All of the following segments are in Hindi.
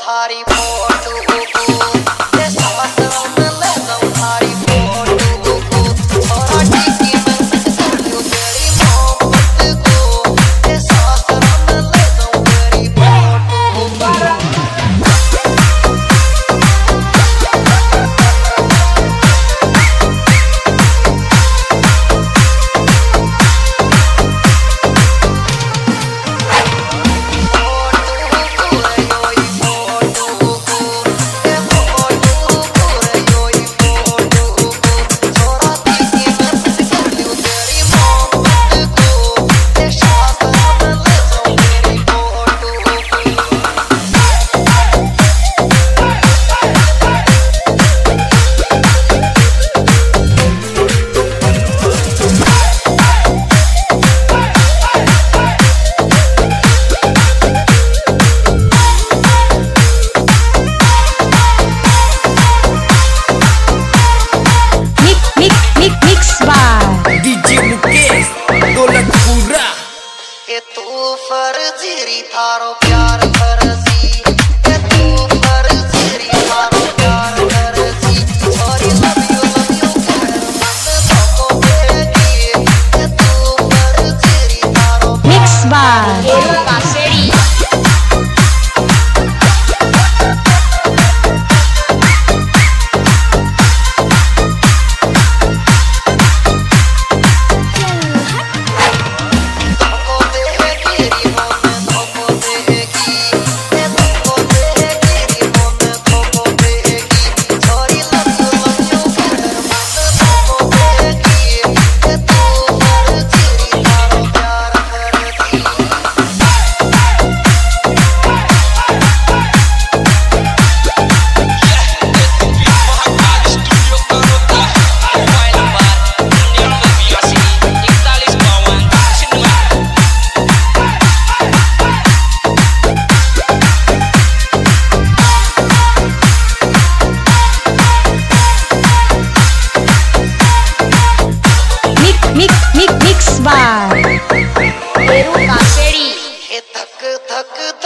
थारी फ़ोटो फर्जी थारो प्यार फर्जी तू फर्जी थारो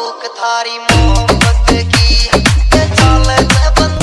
भूख थारी मोहब्बत की। ये चाल बंद